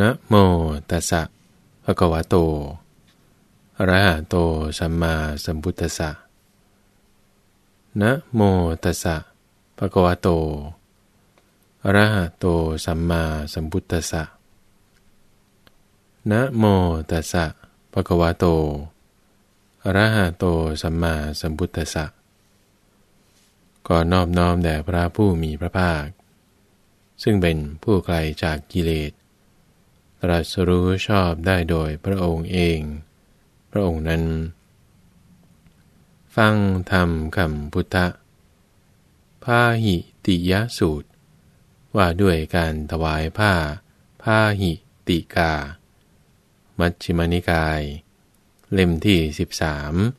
นะโมตัสสะภะคะวะโตอะระหะโตสัมมาสัมพุทธัสสะนะโมตัสสะภะคะวะโตอะระหะโตสัมมาสัมพุทธัสสะนะโมตัสสะภะคะวะโตอะระหะโตสัมมาสัมพุทธัสสะก่อนนอบน้อมแด่พระผู้มีพระภาค ซึ่งเป็นผู้ไกลจากกิเลส ตรัสรู้ชอบได้โดยพระองค์เอง พระองค์นั้น ฟังธรรมคำพุทธพาหิติยสูตร ว่าด้วยการถวายผ้าพาหิติกา มัชฌิมานิกาย เล่มที่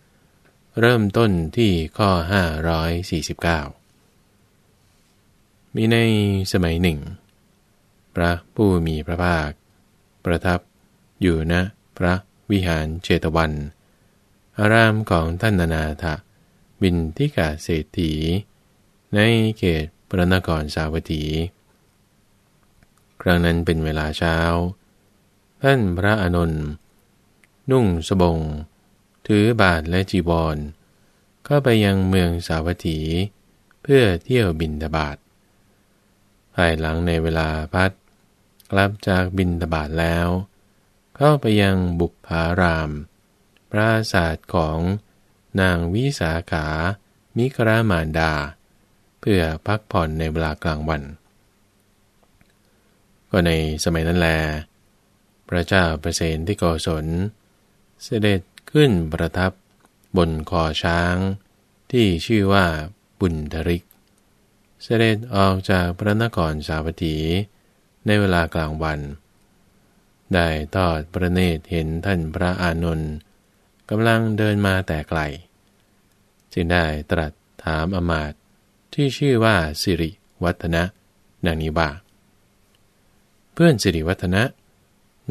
13 เริ่มต้นที่ข้อ 549 มีในสมัยหนึ่ง พระผู้มีพระภาค ประทับ อยู่ณนะพระวิหารเชตวัน อารามของท่านนานาถบินทิกาเศรษฐี ในเขตพระนครสาวัตถี ครั้งนั้นเป็นเวลาเช้า ท่านพระอานนท์นุ่งสบง ถือบาทและจีวรก็ไปยังเมืองสาวัตถี เพื่อเที่ยวบินทบาทภายหลังในเวลาพัด กลับจากบินตบาทแล้ว เข้าไปยังบุพาราม ปราศาสตร์ของนางวิสาขา มิครามานดา เพื่อพักผ่อนในเวลากลางวัน ก็ในสมัยนั้นแล พระเจ้าประเสนที่โกศล เสด็จขึ้นประทับบนคอช้าง ที่ชื่อว่าบุญทริก เสด็จออกจากพระนครสาวัตถี ในเวลากลางวัน ได้ทอดพระเนตรเห็นท่านพระอานนท์กำลังเดินมาแต่ไกล จึงได้ตรัสถามอมาตที่ชื่อว่าสิริวัฒนะนางนิบาเพื่อนสิริวัฒนะ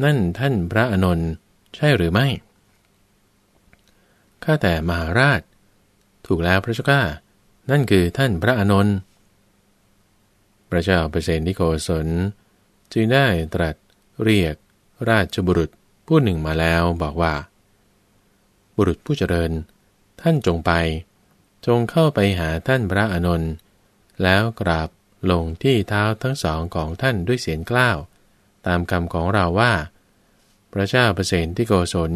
นั่นท่านพระอานนท์ใช่หรือไม่ข้าแต่มหาราช ถูกแล้วพระเจ้าข้านั่นคือท่านพระอานนท์พระเจ้าเปรตนิโกศล จึงได้ตรัสเรียกราชบุรุษผู้หนึ่งมาแล้วบอกว่า บุรุษผู้เจริญ ท่านจงไป จงเข้าไปหาท่านพระอานนท์แล้วกราบลงที่เท้าทั้งสองของท่านด้วยเสียงกล้าว ตามคำของเราว่า พระเจ้าประเสนที่โกศล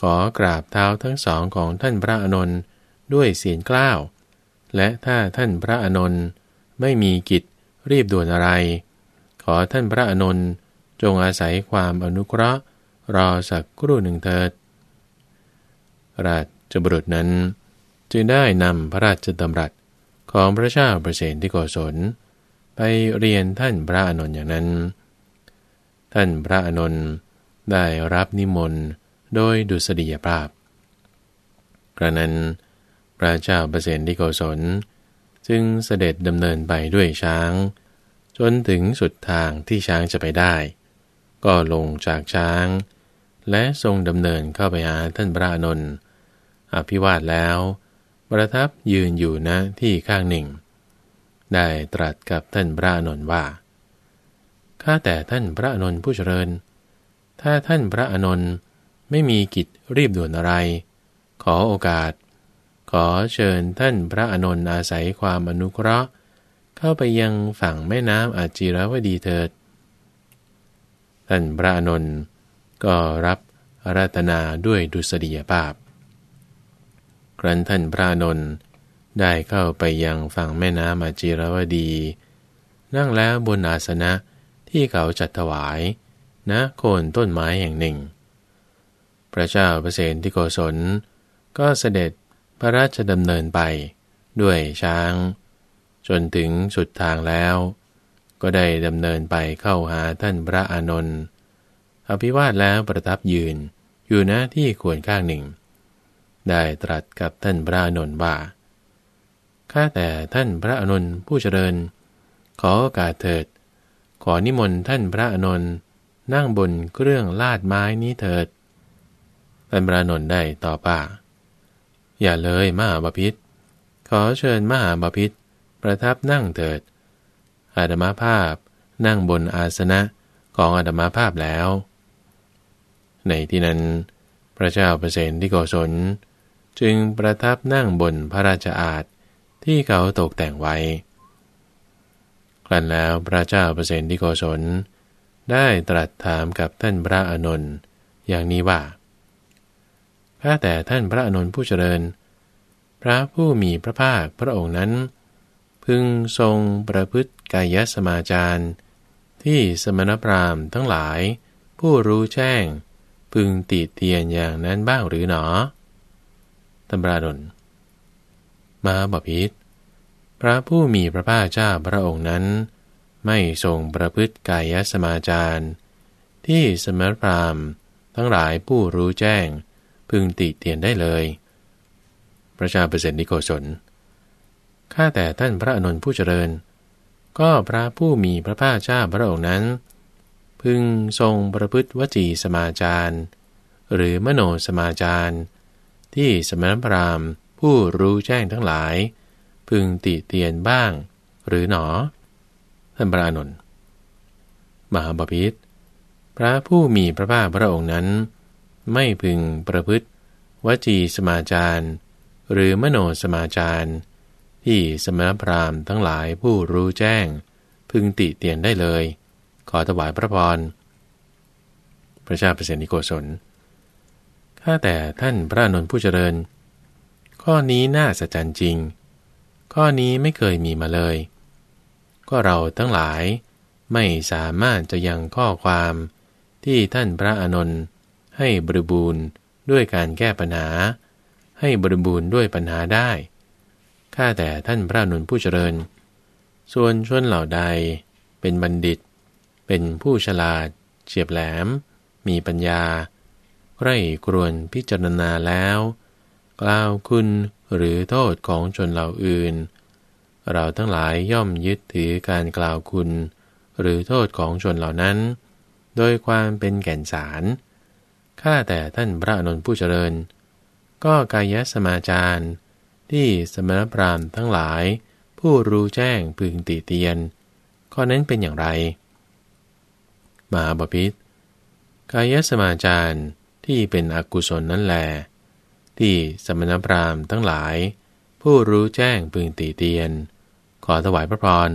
ขอกราบเท้าทั้งสองของท่านพระอานนท์ด้วยเสียงกล้าว และถ้าท่านพระอานนท์ไม่มีกิจรีบด่วนอะไร ขอท่านพระอนุนจงอาศัยความอนุเคราะห์ รอสักครู่หนึ่งเถิด ราชบุรุษนั้น จึงได้นำพระราชดำรัสของพระเจ้าประเสนที่โกศล ไปเรียนท่านพระอนุนอย่างนั้น ท่านพระอนุนได้รับนิมนต์โดยดุษฎียภาพ กระนั้น พระเจ้าประเสนที่โกศล จึงเสด็จดำเนินไปด้วยช้าง จนถึงสุดทางที่ช้างจะไปได้ ก็ลงจากช้าง และทรงดำเนินเข้าไปหาท่านพระนนท์อภิวาทแล้ว ประทับยืนอยู่ณที่ข้างหนึ่ง ได้ตรัสกับท่านพระนนท์ว่าข้าแต่ท่านพระนนท์ผู้เจริญ ถ้าท่านพระอนนท์ไม่มีกิจรีบด่วนอะไร ขอโอกาส ขอเชิญท่านพระอนนท์อาศัยความอนุเคราะห์ เข้าไปยังฝั่งแม่น้ำอาจีรวดีเถิด ท่านพระนนท์ก็รับอาราธนาด้วยดุษฎียภาพ ครั้นท่านพระนนท์ได้เข้าไปยังฝั่งแม่น้ำอาจีรวดี นั่งแล้วบนอาสนะที่เขาจัดถวายณนะโคนต้นไม้แห่งหนึ่ง พระเจ้าเปรตที่โกศล ก็เสด็จพระราชดำเนินไปด้วยช้าง จนถึงสุดทางแล้ว ก็ได้ดำเนินไปเข้าหาท่านพระอานนท์อภิวาทแล้วประทับยืนอยู่น้าที่ควรข้างหนึ่ง ได้ตรัสกับท่านพระอานนท์ว่าข้าแต่ท่านพระอานนท์ผู้เจริญ ขอโอกาสเถิด ขอนิมนต์ท่านพระอานนท์นั่งบนเครื่องลาดไม้นี้เถิดท่านพระอานนท์ได้ตอบว่า อย่าเลยมหาบาพิษขอเชิญมหาบาพิษ ประทับนั่งเถิด อาตมาภาพนั่งบนอาสนะของอดมาภาพแล้ว ในที่นั้น พระเจ้าเปรตที่โกศลจึงประทับนั่งบนพระราชอาณที่เขาตกแต่งไว้ ครั้นแล้วพระเจ้าเปรตที่โกศลได้ตรัสถามกับท่านพระอานนท์อย่างนี้ว่าข้าแต่ท่านพระอนุนผู้เจริญ พระผู้มีพระภาคพระองค์นั้น พึงทรงประพฤติกายสมาจารที่สมณพราหมณ์ทั้งหลาย ผู้รู้แจ้ง พึงติเตียนอย่างนั้นบ้างหรือหนอตำราดนมาบพิษพระผู้มีพระภาคเจ้าพระองค์นั้น ไม่ทรงประพฤติกายสมาจารที่สมณพราหมณ์ทั้งหลายผู้รู้แจ้ง พึงติเตียนได้เลย พระชาเปรตนิโกศล ข้าแต่ท่านพระอนุนผู้เจริญ ก็พระผู้มีพระภาคเจ้าพระองค์นั้น พึงทรงประพฤติวจีสมาจารหรือมโนสมาจารที่สมณพราหมณ์ผู้รู้แจ้งทั้งหลาย พึงติเตียนบ้าง หรือหนอ ท่านพระอนุนมหาบพิษพระผู้มีพระภาคพระองค์นั้น ไม่พึงประพฤติวจีสมาจารหรือมโนสมาจาร ที่สมณพราหมณ์ทั้งหลายผู้รู้แจ้ง พึงติเตียนได้เลย ขอถวายพระพรพระชาเปรตนิโกศลข้าแต่ท่านพระนนท์ผู้เจริญ ข้อนี้น่าสัจจจริง ข้อนี้ไม่เคยมีมาเลย ก็เราทั้งหลายไม่สามารถจะยังข้อความที่ท่านพระอนนท์ให้บริบูรณ์ด้วยการแก้ปัญหา ให้บริบูรณ์ด้วยปัญหาได้ ข้าแต่ท่านพระนุนผู้เจริญ ส่วนชนเหล่าใด เป็นบัณฑิต เป็นผู้ฉลาด เฉียบแหลม มีปัญญา ใคร่ครวนพิจารณาแล้ว กล่าวคุณหรือโทษของชนเหล่าอื่น เราทั้งหลายย่อมยึดถือการกล่าวคุณ หรือโทษของชนเหล่านั้น โดยความเป็นแก่นสารข้าแต่ท่านพระนุนผู้เจริญ ก็กายสมาจาร ที่สมณพราหมณ์ทั้งหลาย ผู้รู้แจ้งพึงติเตียน ข้อนั้นเป็นอย่างไรมหาบพิษกายสมาจารที่เป็นอกุศลนั่นแหลที่สมณพราหมณ์ทั้งหลาย ผู้รู้แจ้งพึงติเตียน ขอถวายพระพร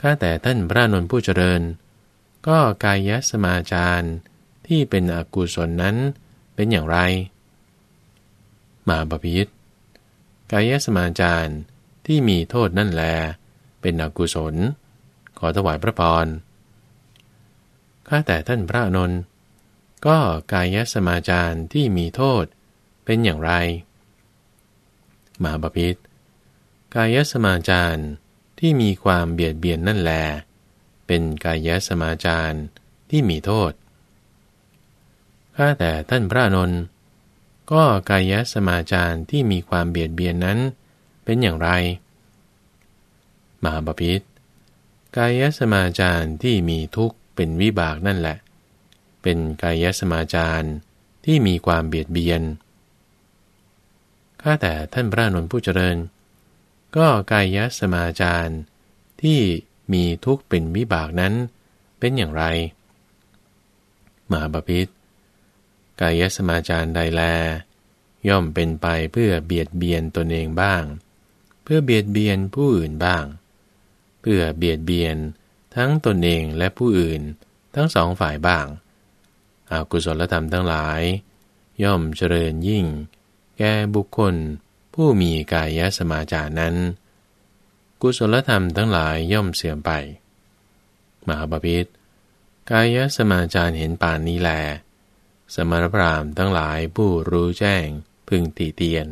ข้าแต่ท่านพระนนผู้เจริญ ก็กายสมาจารที่เป็นอกุศลนั้นเป็นอย่างไร มาบพิษกายสมาจารที่มีโทษนั่นแล เป็นอกุศล ขอถวายพระพรข้าแต่ท่านพระนนท์ก็กายสมาจารที่มีโทษเป็นอย่างไร มาบพิษกายสมาจารที่มีความเบียดเบียนนั่นแล เป็นกายสมาจารที่มีโทษข้าแต่ท่านพระนนท์ ก็กายสมาจารที่มีความเบียดเบียนนั้น เป็นอย่างไรมหาบพิษกายสมาจารที่มีทุกข์เป็นวิบากนั่นแหละ เป็นกายสมาจารที่มีความเบียดเบียนข้าแต่ท่านพระนนท์ผู้เจริญ ก็กายสมาจารที่มีทุกข์เป็นวิบากนั้น เป็นอย่างไรมหาบพิษกายสมาจารใดแล ย่อมเป็นไปเพื่อเบียดเบียนตนเองบ้าง เพื่อเบียดเบียนผู้อื่นบ้าง เพื่อเบียดเบียนทั้งตนเองและผู้อื่นทั้งสองฝ่ายบ้าง อากุศลธรรมทั้งหลาย ย่อมเจริญยิ่ง แก่บุคคล ผู้มีกายสมาจารนั้น กุศลธรรมทั้งหลายย่อมเสื่อมไปมหาบพิษกายสมาจารเห็นป่านนี้แล สมณพราหมณ์ทั้งหลายผู้รู้แจ้ง พึงตีเตียน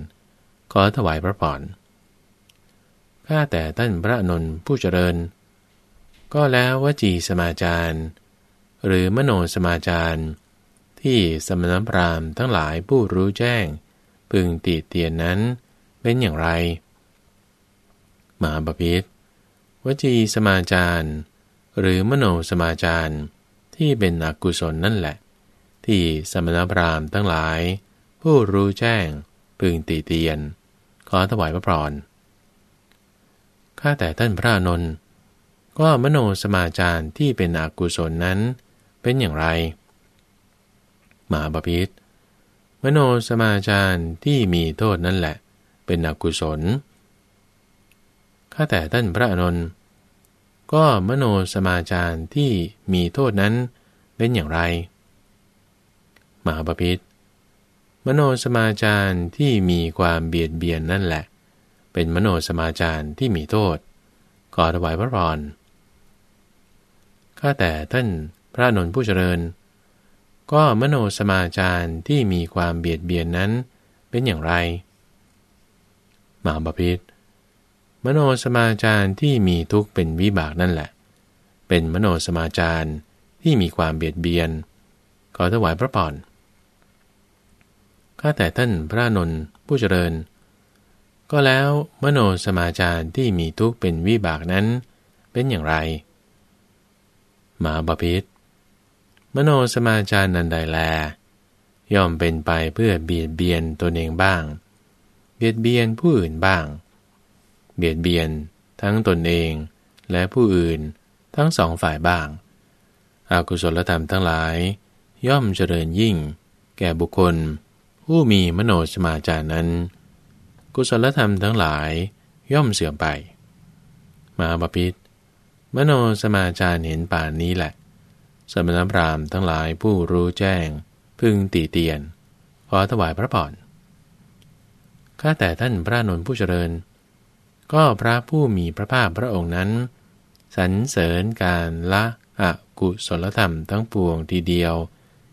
ขอถวายพระพรข้าแต่ท่านพระนนทผู้เจริญ ก็แล้ววจีสมาจารหรือมโนสมาจารที่สมณพราหมณ์ทั้งหลายผู้รู้แจ้ง พึงตีเตียนนั้นเป็นอย่างไรมหาบพิษวจีสมาจารหรือมโนสมาจารที่เป็นอกุศลนั่นแหละ ที่สมณพราหมณ์ทั้งหลาย ผู้รู้แจ้ง พึงตีเตียน ขอถวายพระพรข้าแต่ท่านพระนนท์ก็มโนสมาจารที่เป็นอกุศลนั้นเป็นอย่างไรมหาบพิษมโนสมาจารที่มีโทษนั่นแหละ เป็นอกุศลข้าแต่ท่านพระอนุนก็มโนสมาจารที่มีโทษนั้นเป็นอย่างไร มหาบพิษ มโนสมาจารที่มีความเบียดเบียนนั่นแหละ เป็นมโนสมาจารที่มีโทษขอถวายพระพรข้าแต่ท่านพระนนทผู้เจริญ ก็มโนสมาจารที่มีความเบียดเบียนนั้นเป็นอย่างไรหมาบพิษมโนสมาจารที่มีทุกข์เป็นวิบากนั่นแหละ เป็นมโนสมาจารที่มีความเบียดเบียนขอถวายพระพร ข้าแต่ท่านพระนนท์ผู้เจริญ ก็แล้วมโนสมาจารที่มีทุกข์เป็นวิบากนั้น เป็นอย่างไร มาบพิษมโนสมาจารนันใดแล ย่อมเป็นไปเพื่อเบียดเบียนตนเองบ้าง เบียดเบียนผู้อื่นบ้าง เบียดเบียนทั้งตนเองและผู้อื่นทั้งสองฝ่ายบ้าง อากุศลธรรมทั้งหลาย ย่อมเจริญยิ่ง แก่บุคคล ผู้มีมโนสมาจารนั้น กุศลธรรมทั้งหลายย่อมเสื่อมไป มาบพิษมโนสมาจารเห็นป่านนี้แหละ สมณพราหมณ์ทั้งหลายผู้รู้แจ้ง พึงตีเตียน ขอถวายพระพรข้าแต่ท่านพระนนท์ผู้เจริญ ก็พระผู้มีพระภาคพระองค์นั้นสรรเสริญการละอกุศลธรรมทั้งปวงทีเดียว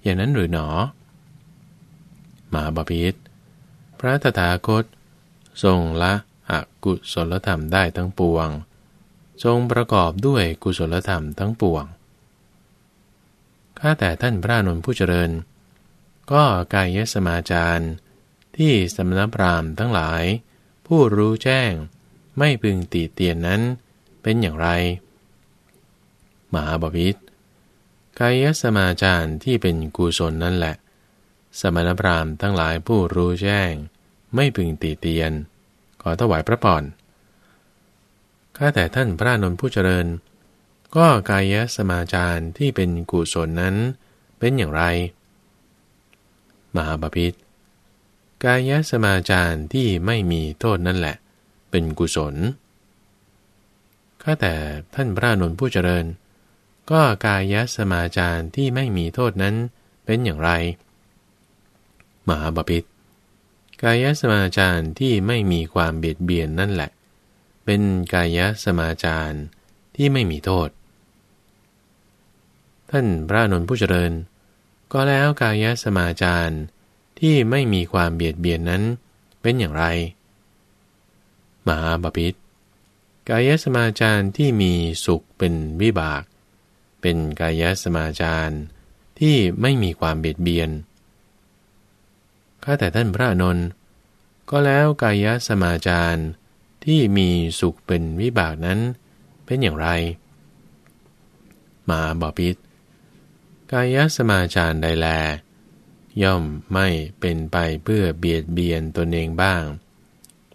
อย่างนั้นหรือหนอ มาบพิษพระตถาคต ทรงละอกุศลธรรมได้ทั้งปวง ทรงประกอบด้วยกุศลธรรมทั้งปวง ข้าแต่ท่านพระนนผู้เจริญ ก็กายสมาจารที่สมณพราหมณ์ทั้งหลาย ผู้รู้แจ้งไม่พึงตีเตียนนั้นเป็นอย่างไร มหาบพิษกายสมาจารที่เป็นกุศลนั่นแหละ สมณพราหมณ์ทั้งหลายผู้รู้แจ้ง ไม่พึงตีเตียน ขอถวายพระพรข้าแต่ท่านพระนนท์ผู้เจริญ ก็กายสมาจารที่เป็นกุศลนั้นเป็นอย่างไร มหาบาพิษกายสมาจารที่ไม่มีโทษนั่นแหละ เป็นกุศลข้าแต่ท่านพระนนท์ผู้เจริญ ก็กายสมาจารที่ไม่มีโทษนั้นเป็นอย่างไร มหาบาพิษกายสมาจารที่ไม่มีความเบียดเบียนนั่นแหละ เป็นกายสมาจารที่ไม่มีโทษ ท่านพระนนท์ผู้เจริญ ก็แล้วกายสมาจารที่ไม่มีความเบียดเบียนนั้นเป็นอย่างไรมหาบพิษกายสมาจารที่มีสุขเป็นวิบาก เป็นกายสมาจารที่ไม่มีความเบียดเบียน ข้าแต่ท่านพระนนท์ก็แล้วกายสมาจารที่มีสุขเป็นวิบากนั้นเป็นอย่างไร มาบอพิษกายสมาจารใดแล ย่อมไม่เป็นไปเพื่อเบียดเบียนตนเองบ้าง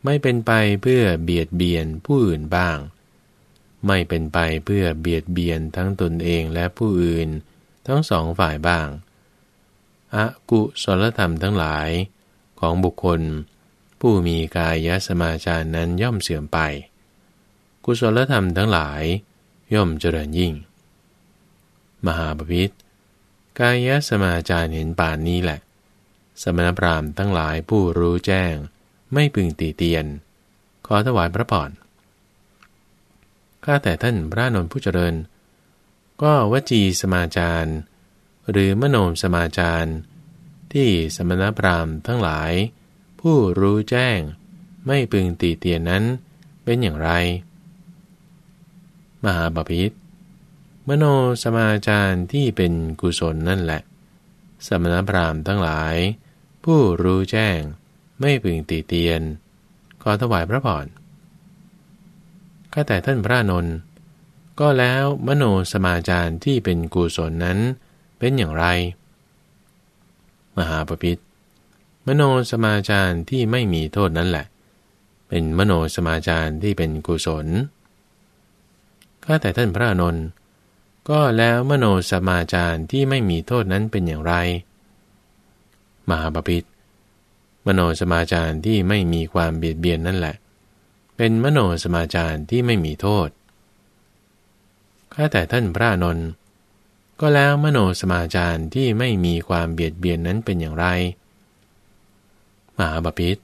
ไม่เป็นไปเพื่อเบียดเบียนผู้อื่นบ้าง ไม่เป็นไปเพื่อเบียดเบียนทั้งตนเองและผู้อื่น ทั้งสองฝ่ายบ้าง อากุศลธรรมทั้งหลายของบุคคล ผู้มีกายสมาจารนั้นย่อมเสื่อมไป กุศลธรรมทั้งหลายย่อมเจริญยิ่ง มหาปพิธกายสมาจารเห็นป่านนี้แหละ สมณพราหมณ์ทั้งหลายผู้รู้แจ้ง ไม่พึงตีเตียน ขอถวายพระพรข้าแต่ท่านพระนนท์ผู้เจริญ ก็วจีสมาจาร หรือมโนมสมาจารที่สมณพราหมณ์ทั้งหลาย ผู้รู้แจ้ง ไม่พึงตีเตียนนั้นเป็นอย่างไร มหาบาพิษมโนสมาจารที่เป็นกุศลนั่นแหละ สมณพราหมณ์ทั้งหลาย ผู้รู้แจ้ง ไม่พึงตีเตียน ขอถวายพระพรข้าแต่ท่านพระนนท์ก็แล้วมโนสมาจารที่เป็นกุศลนั้น เป็นอย่างไร มหาปพิธมโนสมาจารที่ไม่มีโทษนั้นแหละ เป็นมโนสมาจารที่เป็นกุศลข้าแต่ท่านพระนนท์ก็แล้วมโนสมาจารที่ไม่มีโทษนั้นเป็นอย่างไร มหาปพิธมโนสมาจารที่ไม่มีความเบียดเบียนนั่นแหละ เป็นมโนสมาจารที่ไม่มีโทษข้าแต่ท่านพระนนท์ ก็แล้วมโนสมาจารที่ไม่มีความเบียดเบียนนั้นเป็นอย่างไร มหาปพิธ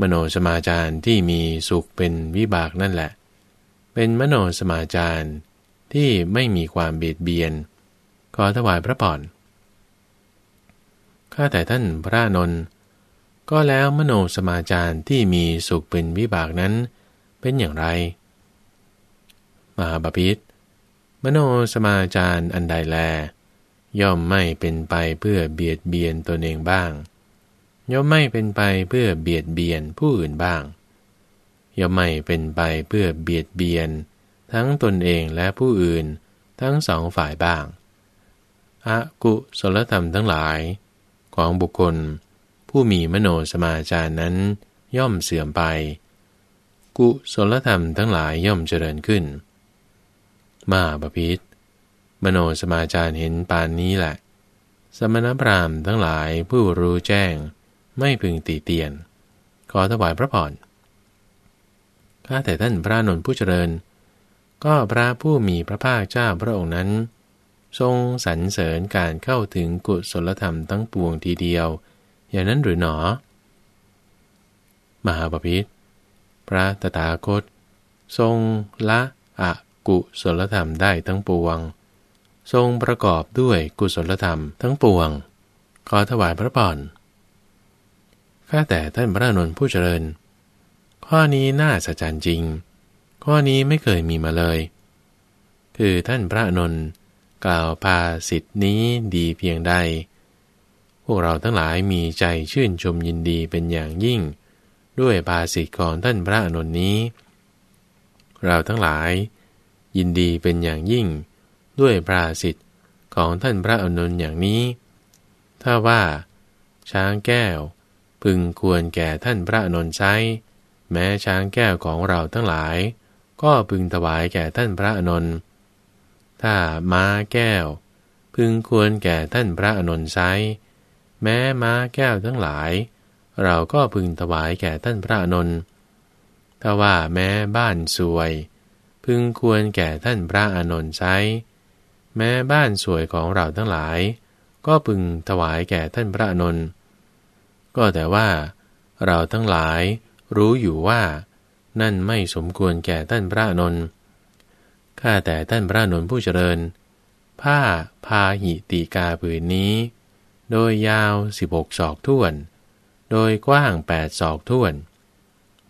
มโนสมาจารที่มีสุขเป็นวิบากนั่นแหละ เป็นมโนสมาจารที่ไม่มีความเบียดเบียน ขอถวายพระพรข้าแต่ท่านพระนนท์ก็แล้วมโนสมาจารที่มีสุขเป็นวิบากนั้น เป็นอย่างไร มหาบาพิษ มโนสมาจารอันใดแล ย่อมไม่เป็นไปเพื่อเบียดเบียนตนเองบ้าง ย่อมไม่เป็นไปเพื่อเบียดเบียนผู้อื่นบ้าง ย่อมไม่เป็นไปเพื่อเบียดเบียน ทั้งตนเองและผู้อื่นทั้งสองฝ่ายบ้างอากุศลธรรมทั้งหลาย ของบุคคล ผู้มีมโนสมาจารนั้น ย่อมเสื่อมไป กุศลธรรมทั้งหลายย่อมเจริญขึ้น มาบพิษมโนสมาจารเห็นปานนี้แหละ สมณพราหมณ์ทั้งหลายผู้รู้แจ้งไม่พึงตีเตียน ขอถวายพระพรข้าแต่ท่านพระนนท์ผู้เจริญ ก็พระผู้มีพระภาคเจ้าพระองค์นั้น ทรงสรรเสริญการเข้าถึงกุศลธรรมทั้งปวงทีเดียว อย่างนั้นหรือหนอ มหาปพิธพระตถาคต ทรงละอะ กุศลธรรมได้ทั้งปวง ทรงประกอบด้วยกุศลธรรมทั้งปวง ขอถวายพระพรข้าแต่ท่านพระนนท์ผู้เจริญ ข้อนี้น่าสัจจจริง ข้อนี้ไม่เคยมีมาเลย คือท่านพระนนท์กล่าวพาสิทธินี้ดีเพียงใด พวกเราทั้งหลายมีใจชื่นชมยินดีเป็นอย่างยิ่ง ด้วยภาสิทธิของท่านพระนนท์นี้ เราทั้งหลาย ยินดีเป็นอย่างยิ่ง ด้วยภาสิทธิ์ของท่านพระอนุนอย่างนี้ ถ้าว่า ช้างแก้ว พึงควรแก่ท่านพระนนท์ใช้ แม้ช้างแก้วของเราทั้งหลาย ก็พึงถวายแก่ท่านพระอนนท์ถ้าม้าแก้ว พึงควรแก่ท่านพระอนนท์ไซแม้ม้าแก้วทั้งหลาย เราก็พึงถวายแก่ท่านพระอนนท์ถ้าว่าแม้บ้านสวย พึงควรแก่ท่านพระอนนท์ไซแม้บ้านสวยของเราทั้งหลาย ก็พึงถวายแก่ท่านพระอนนท์ก็แต่ว่า เราทั้งหลายรู้อยู่ว่า นั่นไม่สมควรแก่ท่านพระนนท์ข้าแต่ท่านพระนนท์ผู้เจริญ ผ้าพาหิติกาผืนนี้ โดยยาวสิบหกศอกท่วน โดยกว้างแปดศอกท่วน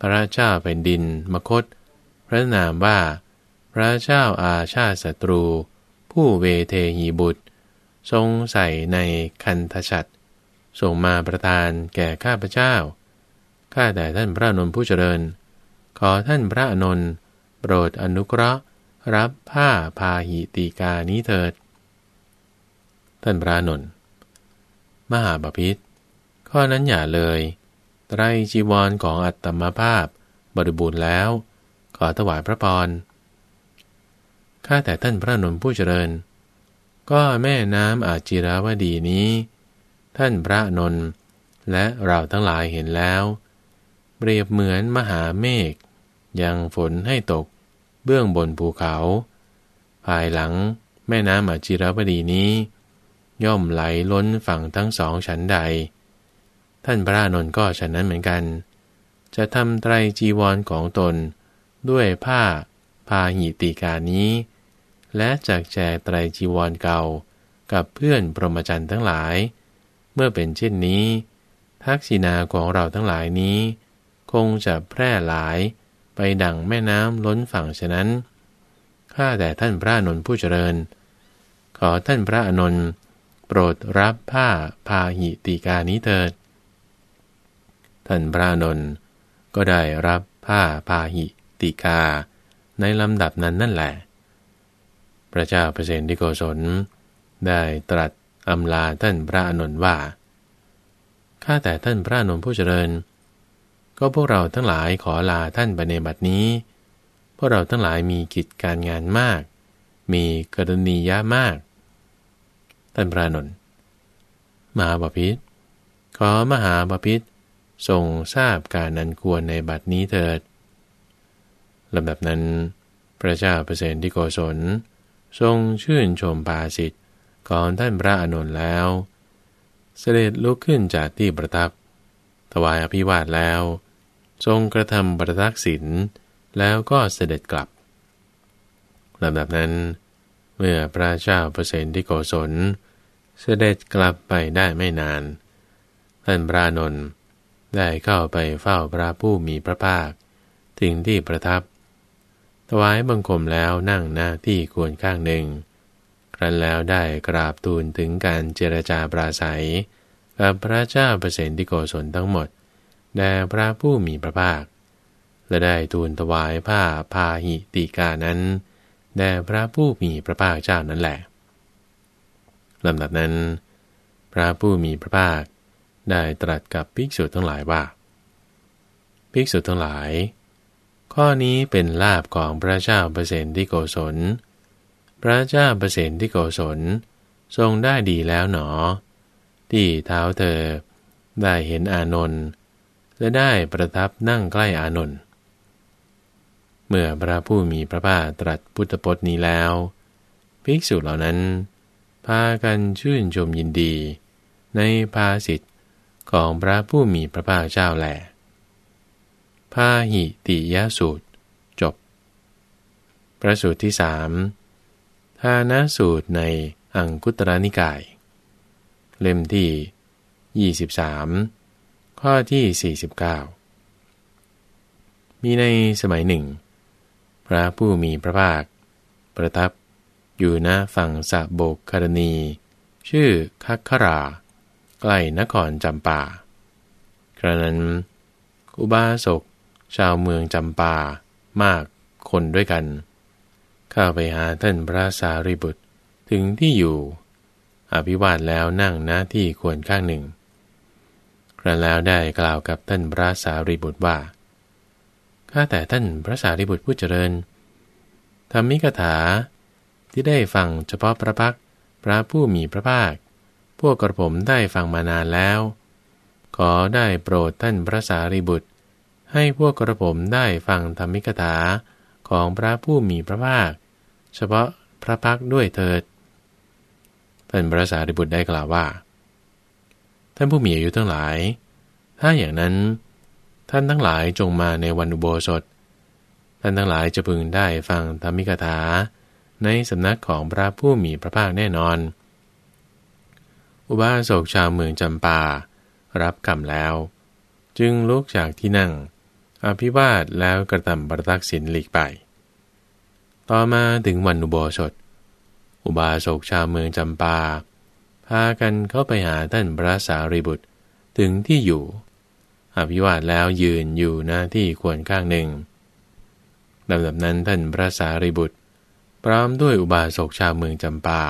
พระเจ้าเป็นดินมคตพระนามว่า พระเจ้าอาชาศัตรู ผู้เวเทหีบุตร ทรงใส่ในคันทชัดส่งมาประทานแก่ข้าพเจ้า ข้าแต่ท่านพระนนท์ผู้เจริญ ขอท่านพระนนท์โปรดอนุเคราะห์ รับผ้าพาหิติกานี้เถิด ท่านพระนนท์มหาบพิษข้อนั้นอย่าเลย ไตรจีวรของอัตมภาพบริบูรณ์แล้ว ขอถวายพระพร ข้าแต่ท่านพระนนผู้เจริญ ก็แม่น้ำอาจิราวดีนี้ ท่านพระนนและเราทั้งหลายเห็นแล้ว เปรียบเหมือนมหาเมฆยังฝนให้ตกเบื้องบนภูเขา ภายหลังแม่น้ำอาจิรบดีนี้ ย่อมไหลล้นฝั่งทั้งสองฉันใด ท่านพระนนก็ฉันนั้นเหมือนกัน จะทำไตรจีวรของตนด้วยผ้าพาหิติกานี้ และจากแจกไตรจีวรเก่า กับเพื่อนปรมจันทร์ทั้งหลาย เมื่อเป็นเช่นนี้ ทักษิณาของเราทั้งหลายนี้ คงจะแพร่หลายไปดั่งแม่น้ำล้นฝั่งฉะนั้น ข้าแต่ท่านพระนนท์ผู้เจริญ ขอท่านพระอนนท์โปรดรับผ้าพาหิติกานี้เถิด ท่านพระนนท์ก็ได้รับผ้าพาหิติกาในลำดับนั้นนั่นแหละ พระเจ้าเปรตที่โกศล ได้ตรัสอำลาท่านพระอนนท์ว่า ข้าแต่ท่านพระอนนท์ผู้เจริญ ก็พวกเราทั้งหลายขอลาท่านไปในบัดนี้พราะเราทั้งหลายมีกิจการงานมาก มีกรณียะมาก ท่านพระนนท์มหาบพิษขอมหาบพิษทรงทราบการนันควรในบัดนี้เถิดลำดับนั้น พระเจ้าเปรตที่โกศล ทรงชื่นชมปาสิทธิ์ก่อนท่านพระอนุนแล้ว เสด็จลุกขึ้นจากที่ประทับ ถวายอภิวาทแล้ว ทรงกระทำประทักษิณแล้วก็เสด็จกลับลำดับนั้น เมื่อพระเจ้าเปรตที่โกศล เสด็จกลับไปได้ไม่นาน ท่านพระนนท์ได้เข้าไปเฝ้าพระผู้มีพระภาค ถึงที่ประทับ ถวายบังคมแล้วนั่งหน้าที่ควรข้างหนึ่ง ครั้นแล้วได้กราบทูลถึงการเจรจาปราศัย กับพระเจ้าเปรตที่โกศลทั้งหมดแด่พระผู้มีพระภาค และได้ทูลถวายผ้าพาหิติกานั้นแด่พระผู้มีพระภาคเจ้านั่นแหละลำดับนั้น พระผู้มีพระภาคได้ตรัสกับภิกษุทั้งหลายว่า ภิกษุทั้งหลาย ข้อนี้เป็นลาบของพระเจ้าเปรตที่โกศล พระเจ้าเปรตที่โกศล ทรงได้ดีแล้วหนอ ที่เท้าเธอ ได้เห็นอานนท์และได้ประทับนั่งใกล้อานนท์เมื่อพระผู้มีพระภาคตรัสพุทธพจน์นี้แล้ว ภิกษุเหล่านั้น พากันชื่นชมยินดี ในภาสิทธิของพระผู้มีพระภาคเจ้าแหล พาหิติยสูตร จบ พระสูตรที่สามทานาสูตรในอังคุตระนิกาย เล่มที่ 23 ข้อที่ 49 มีในสมัยหนึ่ง พระผู้มีพระภาค ประทับอยู่ณฝั่งสะโบกคารณี ชื่อคัคครา ใกล้นครจำปา ครั้นั้นอุบาสก ชาวเมืองจำปามากคนด้วยกันเข้าไปหาท่านพระสารีบุตรถึงที่อยู่ อภิวาทแล้วนั่งหน้าที่ควรข้างหนึ่ง ครั้นแล้วได้กล่าวกับท่านพระสารีบุตรว่า ข้าแต่ท่านพระสารีบุตรผู้เจริญธรรมิกถาที่ได้ฟังเฉพาะพระพักพระผู้มีพระภาค พวกกระผมได้ฟังมานานแล้ว ขอได้โปรดท่านพระสารีบุตร ให้พวกกระผมได้ฟังธรรมิกถาของพระผู้มีพระภาค เฉพาะพระพักด้วยเถิด ท่านพระสารีบุตรได้กล่าวว่า ท่านผู้มีอายุทั้งหลาย ถ้าอย่างนั้น ท่านทั้งหลายจงมาในวันอุโบสถ ท่านทั้งหลายจะพึงได้ฟังธรรมิกถาในสำนักของพระผู้มีพระภาคแน่นอน อุบาสกชาวเมืองจำปา รับคำแล้ว จึงลุกจากที่นั่ง อภิวาทแล้วกระทำประทักษิณหลีกไป ต่อมาถึงวันอุโบสถ อุบาสกชาวเมืองจำปา พากันเข้าไปหาท่านพระสารีบุตรถึงที่อยู่ อภิวาทแล้วยืนอยู่หน้าที่ควรข้างหนึ่งลำดับนั้นท่านพระสารีบุตร พร้อมด้วยอุบาสกชาวเมืองจำปา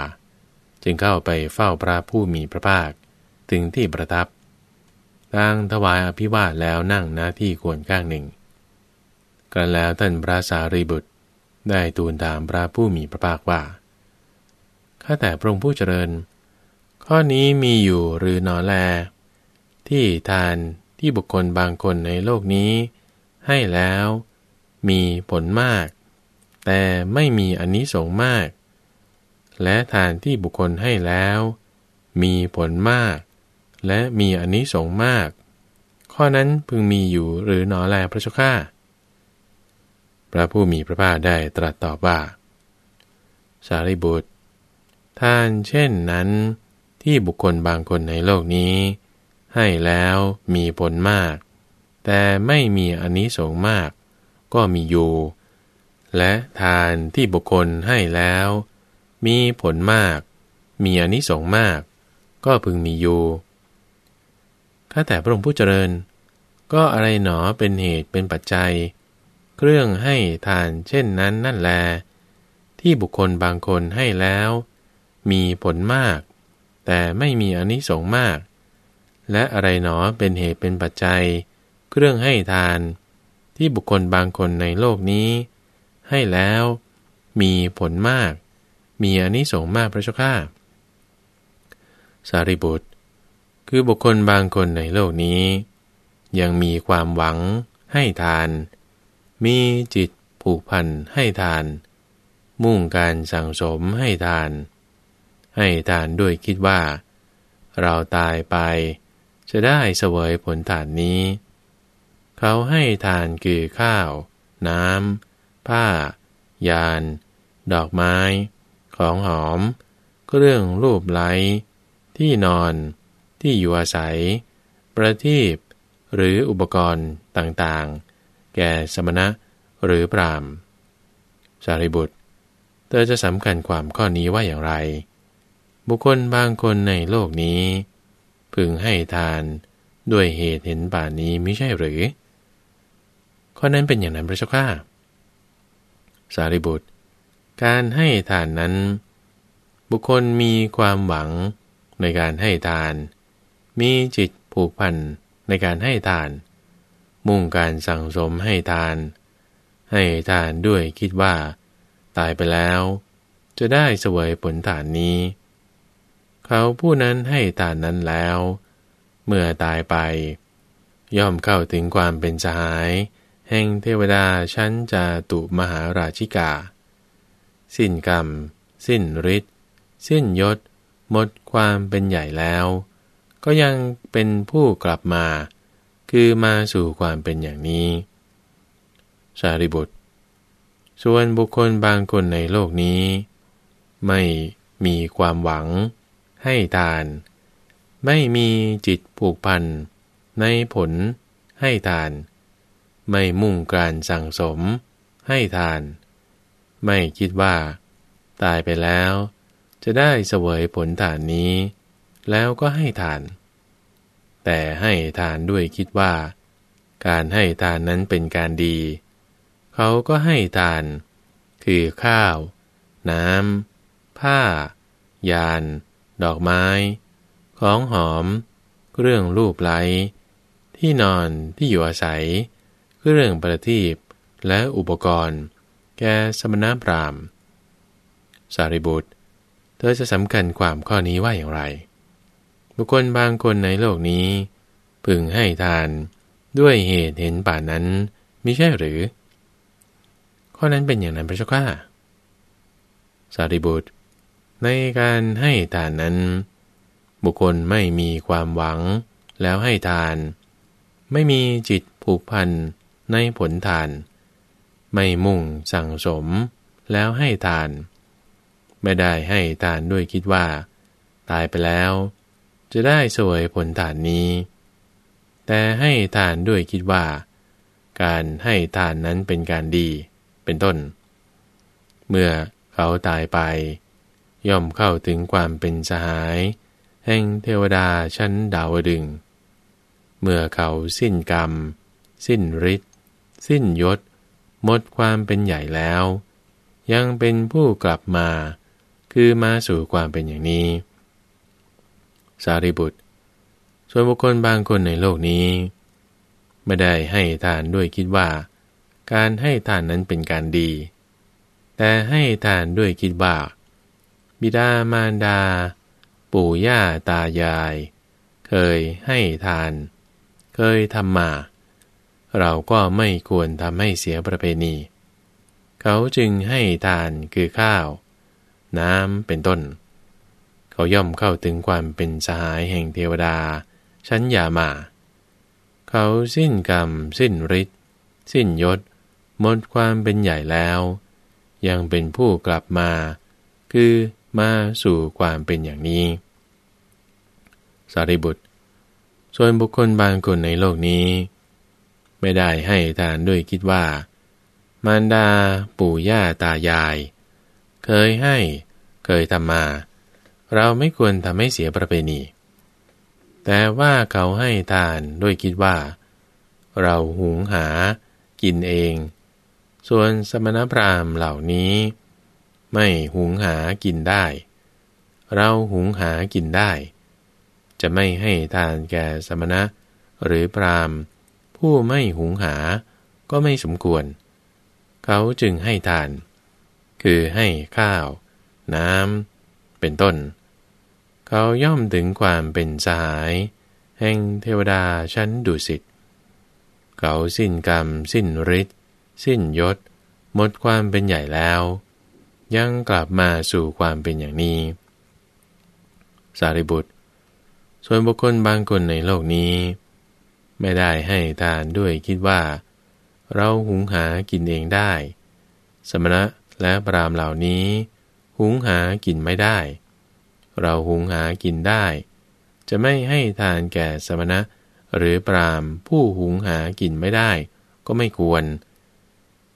จึงเข้าไปเฝ้าพระผู้มีพระภาคถึงที่ประทับ ตั้งถวายอภิวาทแล้วนั่งหน้าที่ควรข้างหนึ่งกันแล้วท่านพระสารีบุตรได้ทูลถามพระผู้มีพระภาคว่า ข้าแต่พระองค์ผู้เจริญ ข้อนี้มีอยู่หรือนอแล ที่ทานที่บุคคลบางคนในโลกนี้ ให้แล้วมีผลมาก แต่ไม่มีอนนิสงส์มาก และทานที่บุคคลให้แล้ว มีผลมาก และมีอนนิสงส์มาก ข้อนั้นพึงมีอยู่หรือหนอแลพระเจ้าข้าพระผู้มีพระภาคได้ตรัสตอบว่า สารีบุตรทานเช่นนั้น ที่บุคคลบางคนในโลกนี้ ให้แล้วมีผลมาก แต่ไม่มีอนนิสงส์มาก ก็มีอยู่ และทานที่บุคคลให้แล้ว มีผลมาก มีอนิสงส์มาก ก็พึงมีอยู่ ข้าแต่พระองค์ผู้เจริญ ก็อะไรหนอเป็นเหตุเป็นปัจจัย เครื่องให้ทานเช่นนั้นนั่นแล ที่บุคคลบางคนให้แล้ว มีผลมาก แต่ไม่มีอนิสงส์มาก และอะไรหนอเป็นเหตุเป็นปัจจัย เครื่องให้ทาน ที่บุคคลบางคนในโลกนี้ ให้แล้ว มีผลมาก มีอนิสงส์มากพระเจ้าข้าสารีบุตร คือบุคคลบางคนในโลกนี้ ยังมีความหวังให้ทาน มีจิตผูกพันให้ทาน มุ่งการสั่งสมให้ทาน ให้ทานด้วยคิดว่า เราตายไป จะได้เสวยผลทานนี้ เขาให้ทานคือข้าว น้ำ ผ้า ยาน ดอกไม้ ของหอม เครื่องรูปไล้ ที่นอน ที่อยู่อาศัย ประทีปหรืออุปกรณ์ต่างๆ แก่สมณะหรือพรามสารีบุตร เธอจะสำคัญความข้อนี้ว่าอย่างไร บุคคลบางคนในโลกนี้ พึงให้ทานด้วยเหตุเห็นป่านี้ไม่ใช่หรือ ข้อนั้นเป็นอย่างนั้นพระเจ้าข้าสารีบุตร การให้ทานนั้น บุคคลมีความหวังในการให้ทาน มีจิตผูกพันในการให้ทาน มุ่งการสั่งสมให้ทาน ให้ทานด้วยคิดว่า ตายไปแล้ว จะได้เสวยผลฐานนี้ เขาผู้นั้นให้ทานนั้นแล้ว เมื่อตายไป ย่อมเข้าถึงความเป็นสหาย แห่งเทวดาชั้นจาตุมหาราชิกา สิ้นกรรม สิ้นฤทธิ์สิ้นยศ หมดความเป็นใหญ่แล้ว ก็ยังเป็นผู้กลับมา คือมาสู่ความเป็นอย่างนี้ สารีบุตร ส่วนบุคคลบางคนในโลกนี้ ไม่มีความหวัง ให้ทาน ไม่มีจิตผูกพัน ในผลให้ทาน ไม่มุ่งการสั่งสม ให้ทาน ไม่คิดว่า ตายไปแล้ว จะได้เสวยผลฐานนี้ แล้วก็ให้ทาน แต่ให้ทานด้วยคิดว่า การให้ทานนั้นเป็นการดี เขาก็ให้ทาน คือข้าว น้ำ ผ้า ยาน ดอกไม้ ของหอม เครื่องรูปไล้ที่นอนที่อยู่อาศัย เครื่องประทีปและอุปกรณ์ แก่สมณพราหมณ์สารีบุตร เธอจะสำคัญความข้อนี้ว่าอย่างไร บุคคลบางคนในโลกนี้ พึงให้ทานด้วยเหตุเห็นป่านั้นมิใช่หรือ ข้อนั้นเป็นอย่างนั้นพระเจ้าข้าสารีบุตร ในการให้ทานนั้น บุคคลไม่มีความหวังแล้วให้ทาน ไม่มีจิตผูกพันในผลทาน ไม่มุ่งสั่งสมแล้วให้ทาน ไม่ได้ให้ทานด้วยคิดว่า ตายไปแล้ว จะได้สวยผลทานนี้ แต่ให้ทานด้วยคิดว่า การให้ทานนั้นเป็นการดี เป็นต้น เมื่อเขาตายไป ย่อมเข้าถึงความเป็นสหาย แห่งเทวดาชั้นดาวดึง เมื่อเขาสิ้นกรรม สิ้นฤทธิ์สิ้นยศ หมดความเป็นใหญ่แล้ว ยังเป็นผู้กลับมา คือมาสู่ความเป็นอย่างนี้ สารีบุตร ส่วนบุคคลบางคนในโลกนี้ ไม่ได้ให้ทานด้วยคิดว่า การให้ทานนั้นเป็นการดี แต่ให้ทานด้วยคิดว่า บิดามารดา ปู่ย่าตายาย เคยให้ทาน เคยทำมา เราก็ไม่ควรทำให้เสียประเพณี เขาจึงให้ทานคือข้าว น้ำเป็นต้น เขาย่อมเข้าถึงความเป็นสหายแห่งเทวดา ชั้นยามา เขาสิ้นกรรม สิ้นฤทธิ์สิ้นยศ หมดความเป็นใหญ่แล้ว ยังเป็นผู้กลับมา คือมาสู่ความเป็นอย่างนี้ สารีบุตร ส่วนบุคคลบางคนในโลกนี้ ไม่ได้ให้ทานด้วยคิดว่า มารดา ปู่ย่าตายาย เคยให้ เคยทำมา เราไม่ควรทำให้เสียประเพณี แต่ว่าเขาให้ทานด้วยคิดว่า เราหุงหา กินเอง ส่วนสมณพราหมณ์เหล่านี้ ไม่หุงหากินได้ เราหุงหากินได้ จะไม่ให้ทานแก่สมณะ หรือพราหมณ์ ผู้ไม่หุงหาก็ไม่สมควร เขาจึงให้ทาน คือให้ข้าว น้ำเป็นต้น เขาย่อมถึงความเป็นสหาย แห่งเทวดาชั้นดุสิตเขาสิ้นกรรม สิ้นฤทธิ์สิ้นยศ หมดความเป็นใหญ่แล้ว ยังกลับมาสู่ความเป็นอย่างนี้ สารีบุตร ส่วนบุคคลบางคนในโลกนี้ ไม่ได้ให้ทานด้วยคิดว่า เราหุงหากินเองได้ สมณะและปรามเหล่านี้ หุงหากินไม่ได้ เราหุงหากินได้ จะไม่ให้ทานแก่สมณะ หรือปรามผู้หุงหากินไม่ได้ ก็ไม่ควร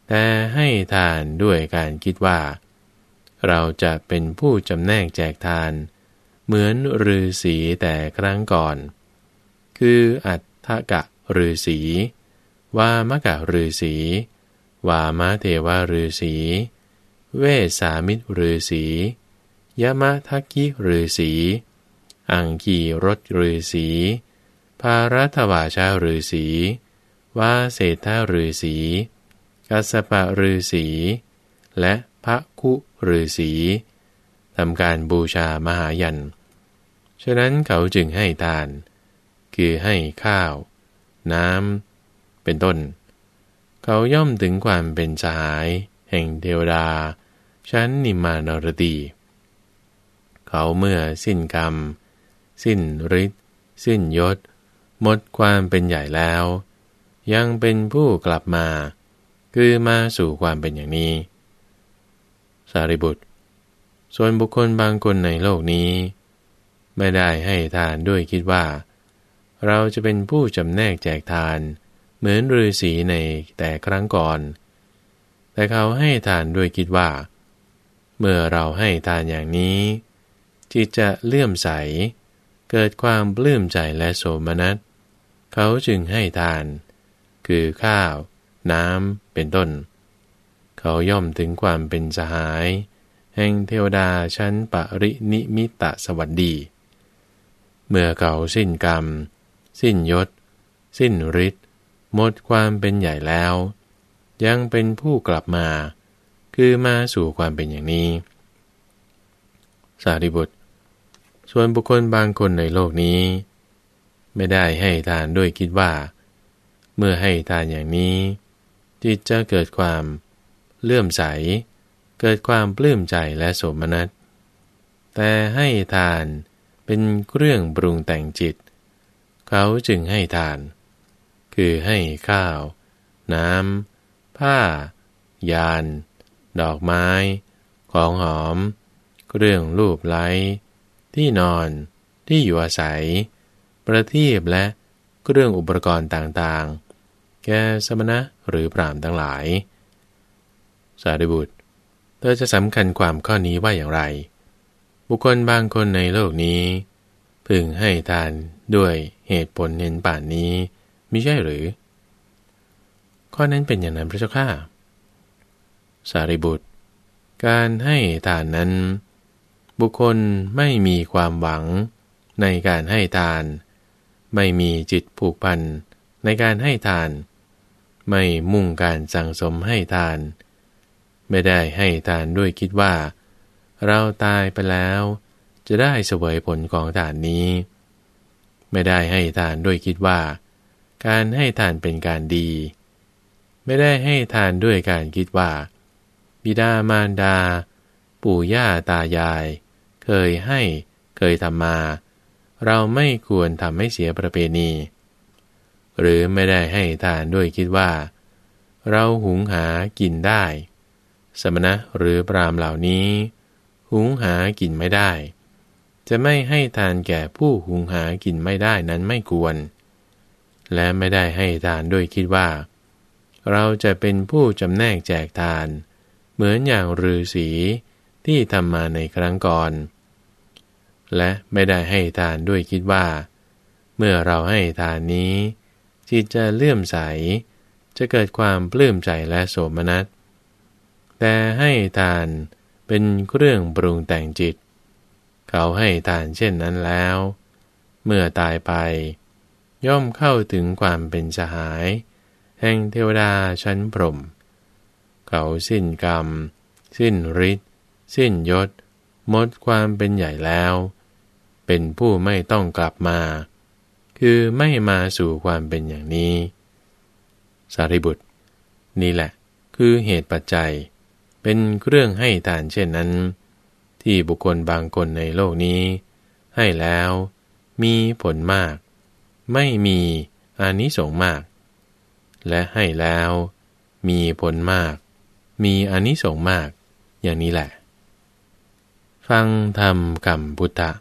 แต่ให้ทานด้วยการคิดว่า เราจะเป็นผู้จำแนกแจกทาน เหมือนฤาษีแต่ครั้งก่อน คืออัฏฐกะฤาษีวามกะฤาษีวามะเทวฤาษี เวสามิตรฤาษี ยมะทักกิฤาษีอังคีรถฤาษีภารัตวาชาฤาษีวาเศรษฐฤาษีกัสปะฤาษีและพระคุฤาษีทำการบูชามหายัน ฉะนั้นเขาจึงให้ทาน คือให้ข้าว น้ำ เป็นต้น เขาย่อมถึงความเป็นสหาย แห่งเทวดา ชั้นนิมานรดี เขาเมื่อสิ้นกรรม สิ้นฤทธิ์สิ้นยศ หมดความเป็นใหญ่แล้ว ยังเป็นผู้กลับมา คือมาสู่ความเป็นอย่างนี้ สารีบุตร ส่วนบุคคลบางคนในโลกนี้ ไม่ได้ให้ทานด้วยคิดว่า เราจะเป็นผู้จำแนกแจกทาน เหมือนฤาษีในแต่ครั้งก่อน แต่เขาให้ทานด้วยคิดว่าเมื่อเราให้ทานอย่างนี้ จิตจะเลื่อมใส เกิดความปลื้มใจและโสมนัส เขาจึงให้ทาน คือข้าว น้ำ เป็นต้น เขาย่อมถึงความเป็นสหาย แห่งเทวดาชั้นปรินิมิตะสวัสดี เมื่อเขาสิ้นกรรม สิ้นยศ สิ้นฤทธิ์หมดความเป็นใหญ่แล้ว ยังเป็นผู้กลับมา คือมาสู่ความเป็นอย่างนี้ สารีบุตร ส่วนบุคคลบางคนในโลกนี้ ไม่ได้ให้ทานด้วยคิดว่า เมื่อให้ทานอย่างนี้ จิตจะเกิดความเลื่อมใส เกิดความปลื้มใจและโสมนัส แต่ให้ทานเป็นเครื่องปรุงแต่งจิต เขาจึงให้ทาน คือให้ข้าว น้ำ ผ้า ยาน ดอกไม้ ของหอมเครื่องรูปไล้ ที่นอน ที่อยู่อาศัย ประทีปและเครื่องอุปกรณ์ต่างๆ แก่สมณะหรือปรามทั้งหลาย สารีบุตร เธอจะสำคัญความข้อนี้ว่าอย่างไร บุคคลบางคนในโลกนี้ พึงให้ทานด้วยเหตุผลเน้นป่านนี้มิใช่หรือ ข้อนั้นเป็นอย่างนั้นพระเจ้าข้าสารีบุตร การให้ทานนั้น บุคคลไม่มีความหวังในการให้ทาน ไม่มีจิตผูกพันในการให้ทาน ไม่มุ่งการสั่งสมให้ทาน ไม่ได้ให้ทานด้วยคิดว่า เราตายไปแล้ว จะได้เสวยผลของทานนี้ ไม่ได้ให้ทานด้วยคิดว่า การให้ทานเป็นการดี ไม่ได้ให้ทานด้วยการคิดว่า บิดามารดา ปู่ย่าตายาย เคยให้เคยทำมา เราไม่ควรทำให้เสียประเพณี หรือไม่ได้ให้ทานด้วยคิดว่า เราหุงหากินได้ สมณะหรือปรามเหล่านี้ หุงหากินไม่ได้ จะไม่ให้ทานแก่ผู้หุงหากินไม่ได้นั้นไม่ควร และไม่ได้ให้ทานด้วยคิดว่า เราจะเป็นผู้จำแนกแจกทาน เหมือนอย่างฤาษีที่ทำมาในครั้งก่อน และไม่ได้ให้ทานด้วยคิดว่า เมื่อเราให้ทานนี้ จิตจะเลื่อมใส จะเกิดความปลื้มใจและโสมนัส แต่ให้ทานเป็นเครื่องปรุงแต่งจิต เขาให้ทานเช่นนั้นแล้ว เมื่อตายไป ย่อมเข้าถึงความเป็นสหาย แห่งเทวดาชั้นพรหมเขเขาสิ้นกรรม สิ้นฤทธิ์สิ้นยศหมดความเป็นใหญ่แล้ว เป็นผู้ไม่ต้องกลับมา คือไม่มาสู่ความเป็นอย่างนี้ สารีบุตร นี่แหละ คือเหตุปัจจัย เป็นเครื่องให้ทานเช่นนั้น ที่บุคคลบางคนในโลกนี้ ให้แล้ว มีผลมาก ไม่มีอานิสงส์มาก และให้แล้ว มีผลมาก มีอานิสงส์มาก อย่างนี้แหละ ฟังธรรมคำพุทธะ